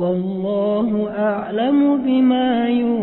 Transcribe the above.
والله أعلم بما يوعون